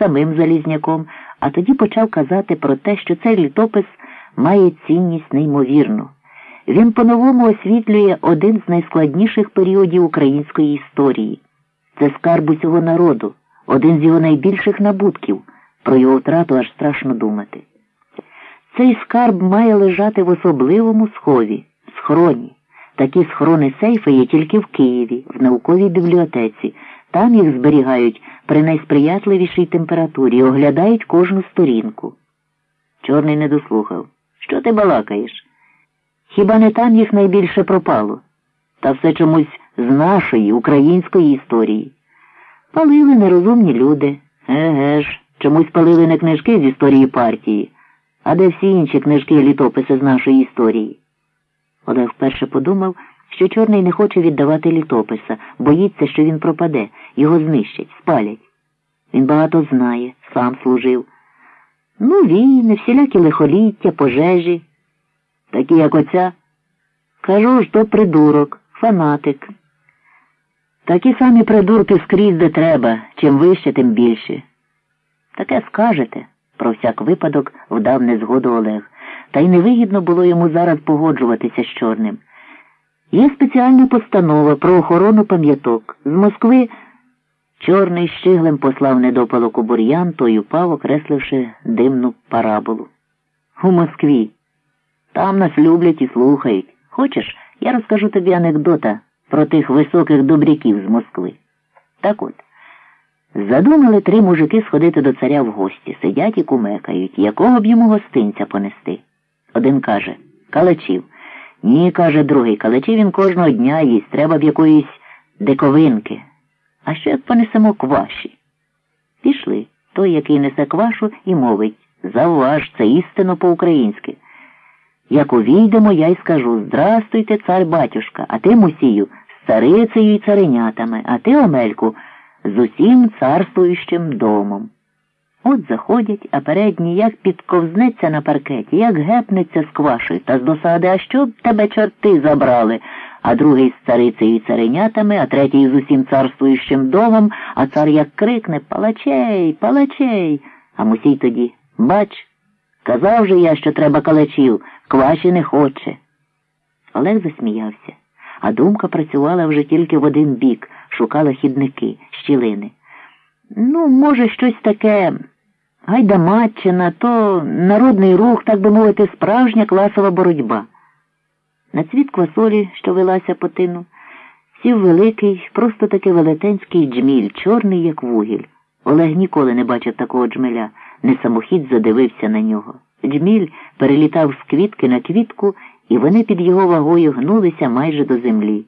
самим Залізняком, а тоді почав казати про те, що цей літопис має цінність неймовірну. Він по-новому освітлює один з найскладніших періодів української історії. Це скарб усього народу, один з його найбільших набутків. Про його втрату аж страшно думати. Цей скарб має лежати в особливому схові, схроні. Такі схорони сейфи є тільки в Києві, в науковій бібліотеці. Там їх зберігають при найсприятливішій температурі, оглядають кожну сторінку. Чорний не дослухав. Що ти балакаєш? Хіба не там їх найбільше пропало? Та все чомусь з нашої української історії. Палили нерозумні люди. Еге ж, чомусь палили не книжки з історії партії, а де всі інші книжки літописи з нашої історії. Олег вперше подумав, що чорний не хоче віддавати літописа, боїться, що він пропаде, його знищать, спалять. Він багато знає, сам служив. Ну, війни, всілякі лихоліття, пожежі. Такі, як оця. Кажу ж, то придурок, фанатик. Такі самі придурки скрізь де треба, чим вище, тим більше. Таке скажете, про всяк випадок вдав незгоду Олег, та й невигідно було йому зараз погоджуватися з чорним. Є спеціальна постанова про охорону пам'яток. З Москви чорний щиглем послав недопалок бур'ян, той упав, окресливши димну параболу. У Москві. Там нас люблять і слухають. Хочеш, я розкажу тобі анекдота про тих високих добряків з Москви. Так от, задумали три мужики сходити до царя в гості, сидять і кумекають, якого б йому гостинця понести. Один каже Калачів. Ні, каже другий, калачів він кожного дня їсть, треба б якоїсь диковинки. А як понесемо кваші? Пішли. Той, який несе квашу, і мовить Завваж, це істинно по-українськи. Як увійдемо, я й скажу Здрастуйте, цар батюшка, а ти, Мусію, з царицею і царинятами, а ти, Омельку, з усім царствуючим домом. От заходять, а передній як підковзнеться на паркеті, як гепнеться з квашею, та з досади, а що б тебе чорти забрали, а другий з царицею і царинятами, а третій з усім царствуючим домом, а цар як крикне Палачей, палачей. А мусій тоді, бач, казав же я, що треба калачів, кваші не хоче. Олег засміявся, а думка працювала вже тільки в один бік, шукала хідники, щілини. Ну, може, щось таке гайдамаччина, то народний рух, так би мовити, справжня класова боротьба. На цвіт квасолі, що велася по тину, сів великий, просто таки велетенський джміль, чорний, як вугіль. Олег ніколи не бачив такого джмеля, не самохід задивився на нього. Джміль перелітав з квітки на квітку, і вони під його вагою гнулися майже до землі.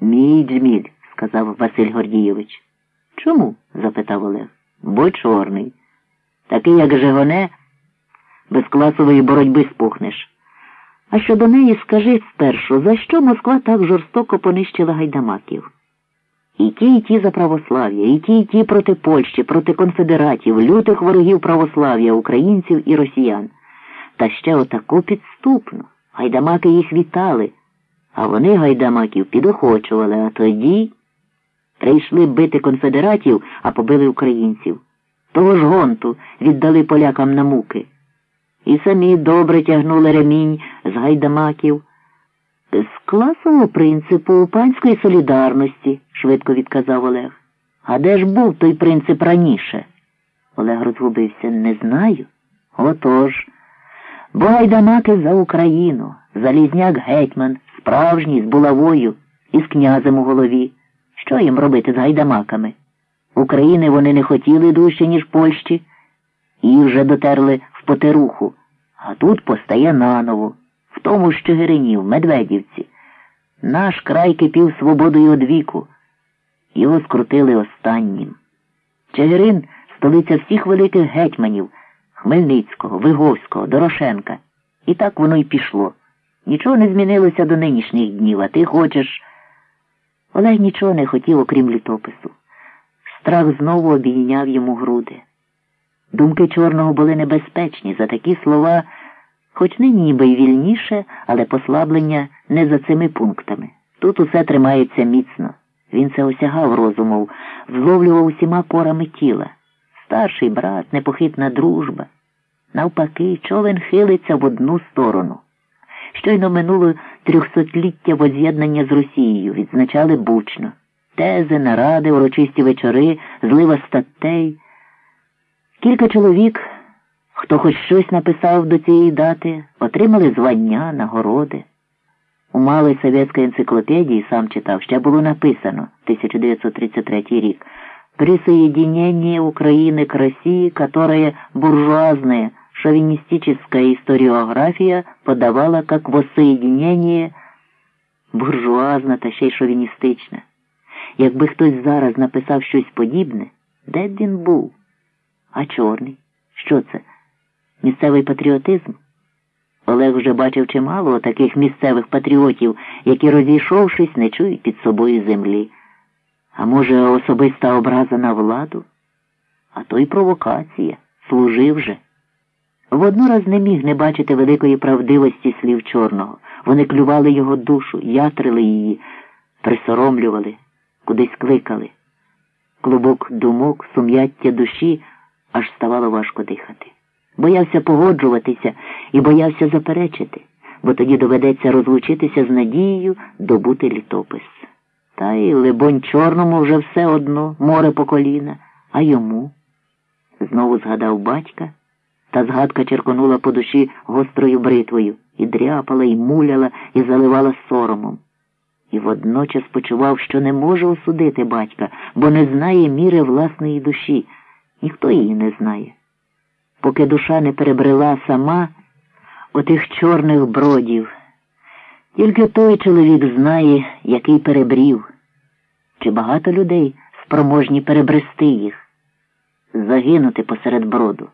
Мій джміль, сказав Василь Гордійович. Чому? запитав Олег. Бо чорний. Такий, як Жигоне, без класової боротьби спухнеш. А щодо неї скажи спершу, за що Москва так жорстоко понищила гайдамаків? І ті, і ті за православ'я, і ті, і ті проти Польщі, проти конфедератів, лютих ворогів православ'я, українців і росіян. Та ще отаку підступну. Гайдамаки їх вітали, а вони гайдамаків підохочували, а тоді прийшли бити конфедератів, а побили українців. Того ж гонту віддали полякам на муки. І самі добре тягнули ремінь з гайдамаків. З класового принципу панської солідарності, швидко відказав Олег. А де ж був той принцип раніше? Олег розгубився. Не знаю. Отож. Бо гайдамаки за Україну, Залізняк гетьман, справжній, з булавою і з князем у голові. Що їм робити з гайдамаками? України вони не хотіли дужче, ніж Польщі, і вже дотерли потеруху, а тут постає наново, в тому ж Чигирині, в Медведівці. Наш край кипів свободою одвіку. Його скрутили останнім. Чигирин столиця всіх великих гетьманів Хмельницького, Виговського, Дорошенка. І так воно й пішло. Нічого не змінилося до нинішніх днів, а ти хочеш. Олег нічого не хотів, окрім літопису. Страх знову обійняв йому груди. Думки чорного були небезпечні за такі слова, хоч нині ніби й вільніше, але послаблення не за цими пунктами. Тут усе тримається міцно. Він це осягав розумов, зловлював усіма порами тіла. старший брат, непохитна дружба. Навпаки, човен хилиться в одну сторону. Щойно минуло трьохсотліття воз'єднання з Росією, відзначали бучно. Тези, наради, урочисті вечори, злива статей. Кілька чоловік, хто хоч щось написав до цієї дати, отримали звання, нагороди. У малій совєтській енциклопедії сам читав, ще було написано 1933 рік «Присоединение Украины к России, которое буржуазная шовинистическая историография подавала как воссоединение буржуазна та ще й шовіністична. Якби хтось зараз написав щось подібне, де б він був? А чорний? Що це? Місцевий патріотизм? Олег вже бачив чимало таких місцевих патріотів, які, розійшовшись, не чують під собою землі. А може, особиста образа на владу? А то й провокація. Служив же. Воднораз не міг не бачити великої правдивості слів чорного. Вони клювали його душу, ятрили її, присоромлювали, кудись кликали. Клубок думок, сум'яття душі аж ставало важко дихати. Боявся погоджуватися і боявся заперечити, бо тоді доведеться розлучитися з надією добути літопис. Та й, либонь, чорному вже все одно, море по коліна, а йому. Знову згадав батька, та згадка черконула по душі гострою бритвою і дряпала, і муляла, і заливала соромом. І водночас почував, що не може осудити батька, бо не знає міри власної душі. Ніхто її не знає. Поки душа не перебрела сама отих чорних бродів. Тільки той чоловік знає, який перебрів, чи багато людей спроможні перебрести їх, загинути посеред броду.